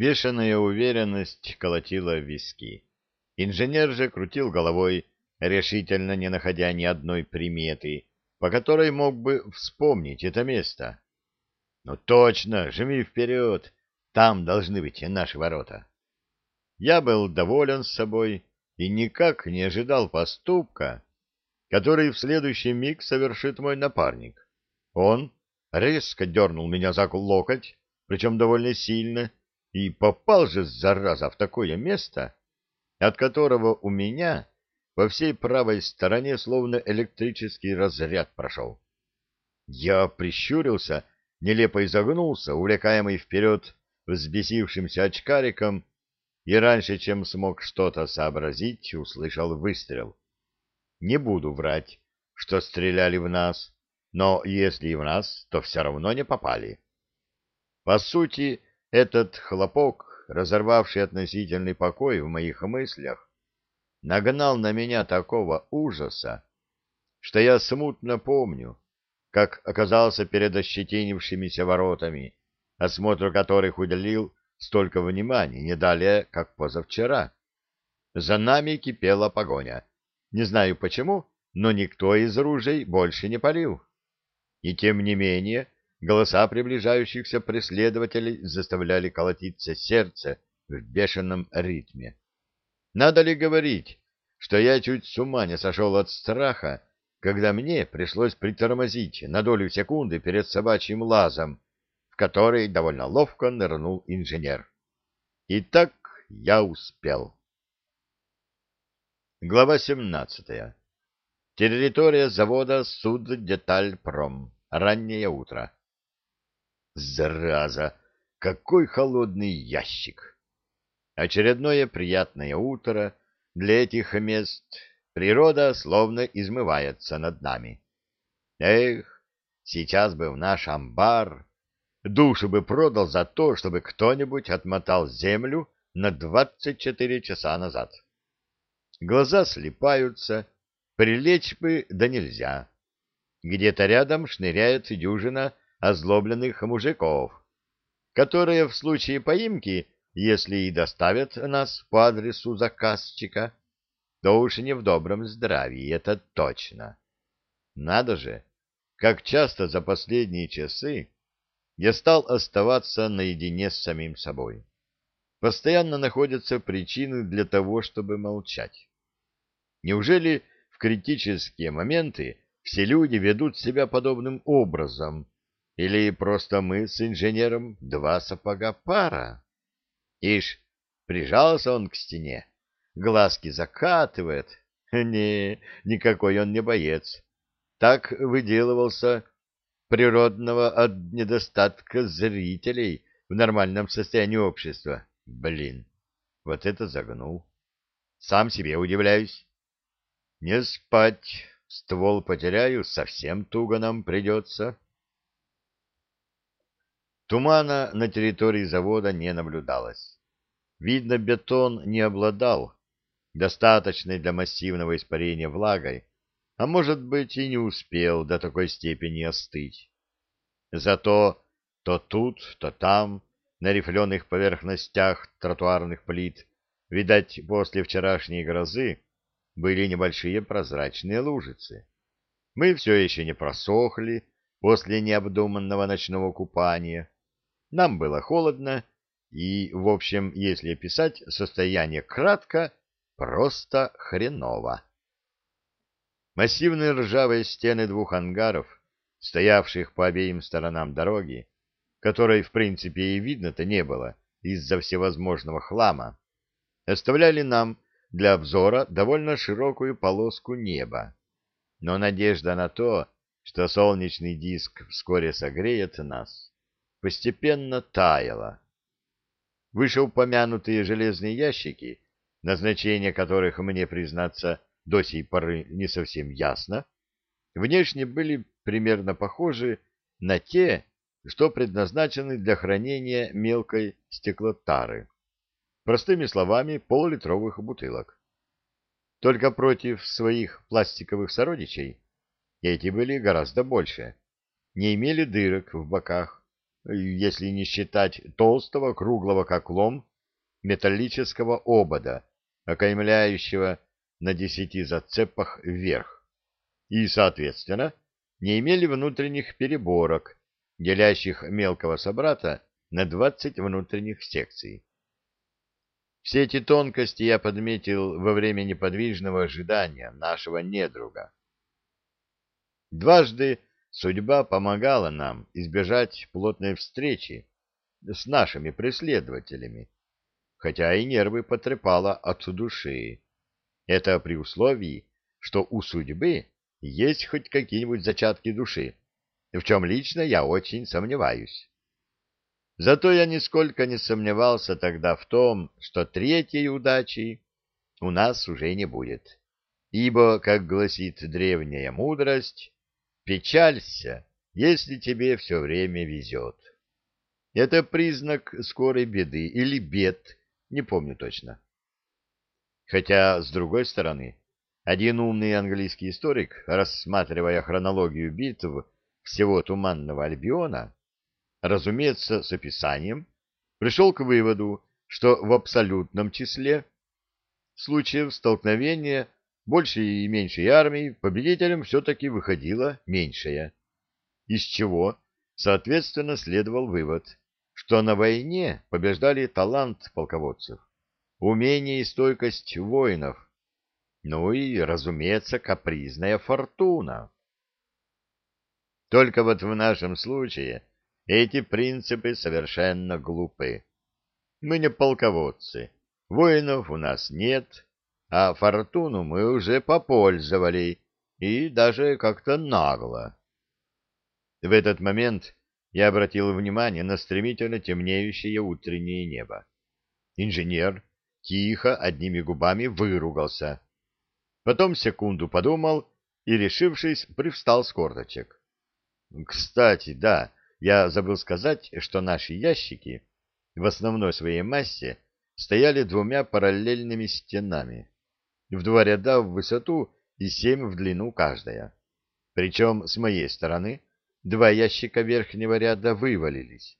Бешеная уверенность колотила в виски. Инженер же крутил головой, решительно не находя ни одной приметы, по которой мог бы вспомнить это место. Ну точно, жми вперед, там должны быть наши ворота. Я был доволен собой и никак не ожидал поступка, который в следующий миг совершит мой напарник. Он резко дернул меня за локоть, причем довольно сильно, и попал же, зараза, в такое место, от которого у меня по всей правой стороне словно электрический разряд прошел. Я прищурился, нелепо изогнулся, увлекаемый вперед взбесившимся очкариком, и раньше, чем смог что-то сообразить, услышал выстрел. Не буду врать, что стреляли в нас, но если и в нас, то все равно не попали. По сути, этот хлопок, разорвавший относительный покой в моих мыслях, нагнал на меня такого ужаса, что я смутно помню, как оказался перед ощетинившимися воротами, осмотру которых уделил столько внимания не далее, как позавчера. За нами кипела погоня. Не знаю почему, но никто из ружей больше не палил. И тем не менее, голоса приближающихся преследователей заставляли колотиться сердце в бешеном ритме. Надо ли говорить, что я чуть с ума не сошел от страха, когда мне пришлось притормозить на долю секунды перед собачьим лазом, в который довольно ловко нырнул инженер. И так я успел. Глава 17. Территория завода Суддетальпром. Раннее утро. Зараза! Какой холодный ящик! Очередное приятное утро для этих мест. Природа словно измывается над нами. Эх, сейчас бы в наш амбар душу бы продал за то, чтобы кто-нибудь отмотал землю на двадцать четыре часа назад. Глаза слипаются, прилечь бы да нельзя. Где-то рядом шныряет дюжина озлобленных мужиков, которые в случае поимки, если и доставят нас по адресу заказчика, то уж не в добром здравии, это точно. Надо же, как часто за последние часы я стал оставаться наедине с самим собой. Постоянно находятся причины для того, чтобы молчать. Неужели в критические моменты все люди ведут себя подобным образом, или просто мы с инженером два сапога пара? Ишь, прижался он к стене, глазки закатывает. Не, никакой он не боец. Так выделывался природного от недостатка зрителей в нормальном состоянии общества. Блин, вот это загнул. Сам себе удивляюсь. Не спать, ствол потеряю, совсем туго нам придется. Тумана на территории завода не наблюдалось. Видно, бетон не обладал достаточной для массивного испарения влагой, а может быть и не успел до такой степени остыть. Зато то тут, то там, на рифленых поверхностях тротуарных плит, видать, после вчерашней грозы, были небольшие прозрачные лужицы. Мы все еще не просохли после необдуманного ночного купания. Нам было холодно, и, в общем, если описать состояние кратко, просто хреново. Массивные ржавые стены двух ангаров, стоявших по обеим сторонам дороги, которой, в принципе, и видно-то не было из-за всевозможного хлама, оставляли нам для обзора довольно широкую полоску неба. Но надежда на то, что солнечный диск вскоре согреет нас, постепенно таяла. Вышеупомянутые железные ящики, назначение которых мне, признаться, до сей поры не совсем ясно, внешне были примерно похожи на те, что предназначены для хранения мелкой стеклотары. Простыми словами, полулитровых бутылок. Только против своих пластиковых сородичей эти были гораздо больше, не имели дырок в боках, если не считать толстого, круглого как лом, металлического обода, окаймляющего на десяти зацепах вверх, и, соответственно, не имели внутренних переборок, делящих мелкого собрата на двадцать внутренних секций. Все эти тонкости я подметил во время неподвижного ожидания нашего недруга. Дважды судьба помогала нам избежать плотной встречи с нашими преследователями, хотя и нервы потрепала от души. Это при условии, что у судьбы есть хоть какие-нибудь зачатки души, в чем лично я очень сомневаюсь. Зато я нисколько не сомневался тогда в том, что третьей удачи у нас уже не будет. Ибо, как гласит древняя мудрость, печалься, если тебе все время везет. Это признак скорой беды или бед, не помню точно. Хотя, с другой стороны, один умный английский историк, рассматривая хронологию битв всего Туманного Альбиона, разумеется, с описанием, пришел к выводу, что в абсолютном числе случаев столкновения большей и меньшей армии победителем все-таки выходила меньшая, из чего, соответственно, следовал вывод, что на войне побеждали талант полководцев, умение и стойкость воинов, ну и, разумеется, капризная фортуна. Только вот в нашем случае эти принципы совершенно глупы. Мы не полководцы, воинов у нас нет, а фортуну мы уже попользовали, и даже как-то нагло. В этот момент я обратил внимание на стремительно темнеющее утреннее небо. Инженер тихо одними губами выругался. Потом секунду подумал и, решившись, привстал с корточек. Кстати, да, я забыл сказать, что наши ящики в основной своей массе стояли двумя параллельными стенами, в два ряда в высоту и семь в длину каждая. Причем с моей стороны два ящика верхнего ряда вывалились,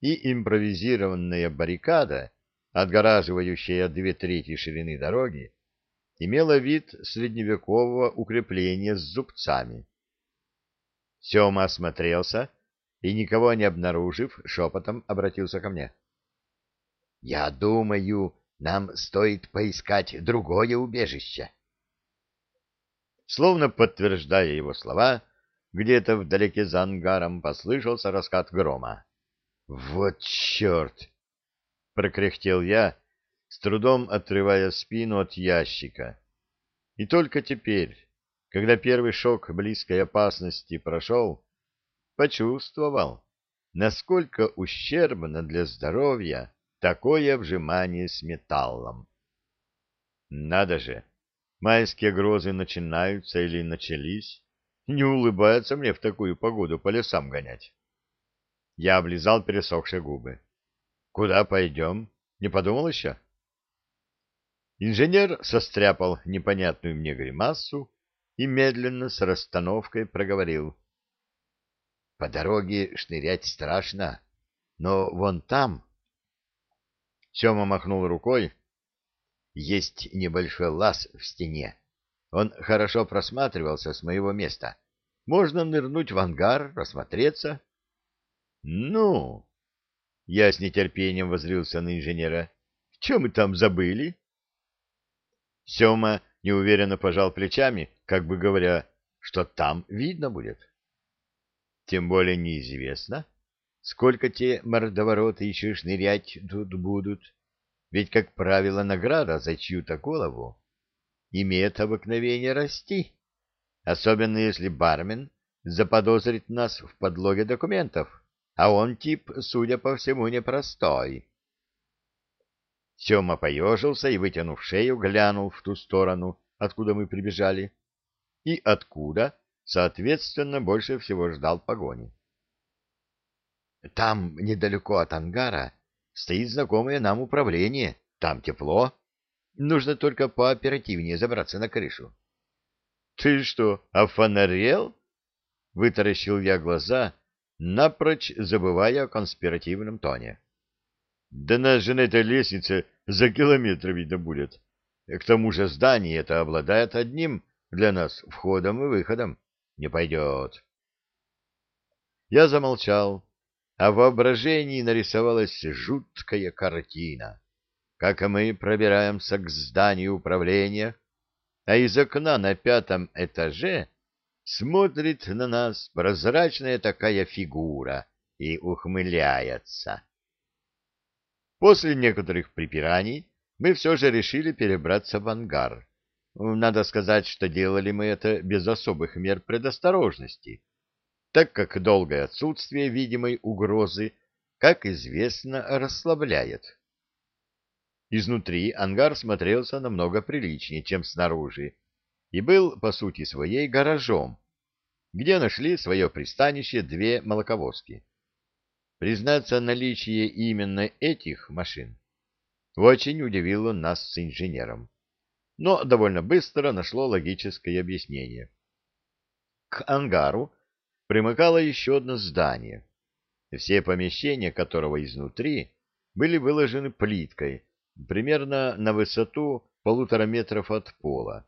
и импровизированная баррикада, отгораживающая две трети ширины дороги, имела вид средневекового укрепления с зубцами. Сема осмотрелся и, никого не обнаружив, шепотом обратился ко мне. — Я думаю, нам стоит поискать другое убежище. Словно подтверждая его слова, где-то вдалеке за ангаром послышался раскат грома. «Вот черт!» — прокряхтел я, с трудом отрывая спину от ящика. И только теперь, когда первый шок близкой опасности прошел, почувствовал, насколько ущербно для здоровья такое вжимание с металлом. Надо же, майские грозы начинаются или начались, не улыбается мне в такую погоду по лесам гонять. Я облизал пересохшие губы. Куда пойдем? Не подумал еще? Инженер состряпал непонятную мне гримасу и медленно с расстановкой проговорил. По дороге шнырять страшно, но вон там... Сема махнул рукой. Есть небольшой лаз в стене. Он хорошо просматривался с моего места. Можно нырнуть в ангар, рассмотреться. Ну, я с нетерпением возрился на инженера. Чем мы там забыли? Сема неуверенно пожал плечами, как бы говоря, что там видно будет. Тем более неизвестно, сколько те мордовороты еще шнырять тут будут. Ведь, как правило, награда за чью-то голову имеет обыкновение расти, особенно если бармен заподозрит нас в подлоге документов, а он тип, судя по всему, непростой. Сема поежился и, вытянув шею, глянул в ту сторону, откуда мы прибежали, и откуда соответственно, больше всего ждал погони. Там, недалеко от ангара, стоит знакомое нам управление. Там тепло. Нужно только пооперативнее забраться на крышу. — Ты что, офонарел? — вытаращил я глаза, напрочь забывая о конспиративном тоне. Да нас же на этой лестнице за километр видно будет. К тому же здание это обладает одним для нас входом и выходом. Не пойдет. Я замолчал, а в воображении нарисовалась жуткая картина. Как мы пробираемся к зданию управления, а из окна на пятом этаже смотрит на нас прозрачная такая фигура и ухмыляется. После некоторых припираний мы все же решили перебраться в ангар. Надо сказать, что делали мы это без особых мер предосторожности, так как долгое отсутствие видимой угрозы, как известно, расслабляет. Изнутри ангар смотрелся намного приличнее, чем снаружи, и был, по сути своей, гаражом, где нашли свое пристанище две молоковозки. Признаться, наличие именно этих машин очень удивило нас с инженером, но довольно быстро нашло логическое объяснение. К ангару примыкало еще одно здание, все помещения которого изнутри были выложены плиткой примерно на высоту полутора метров от пола.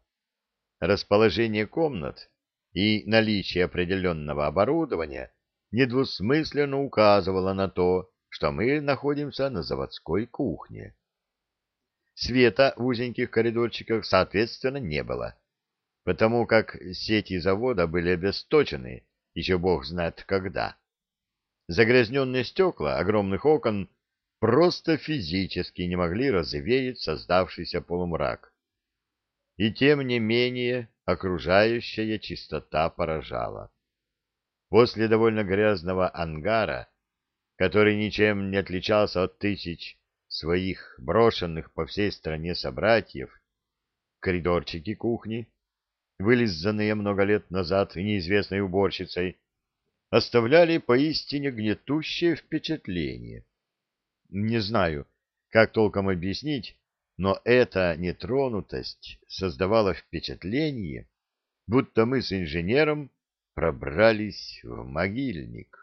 Расположение комнат и наличие определенного оборудования недвусмысленно указывало на то, что мы находимся на заводской кухне. Света в узеньких коридорчиках, соответственно, не было, потому как сети завода были обесточены, еще бог знает когда. Загрязненные стекла огромных окон просто физически не могли развеять создавшийся полумрак. И тем не менее окружающая чистота поражала. После довольно грязного ангара, который ничем не отличался от тысяч своих брошенных по всей стране собратьев, коридорчики кухни, вылизанные много лет назад неизвестной уборщицей, оставляли поистине гнетущее впечатление. Не знаю, как толком объяснить, но эта нетронутость создавала впечатление, будто мы с инженером пробрались в могильник.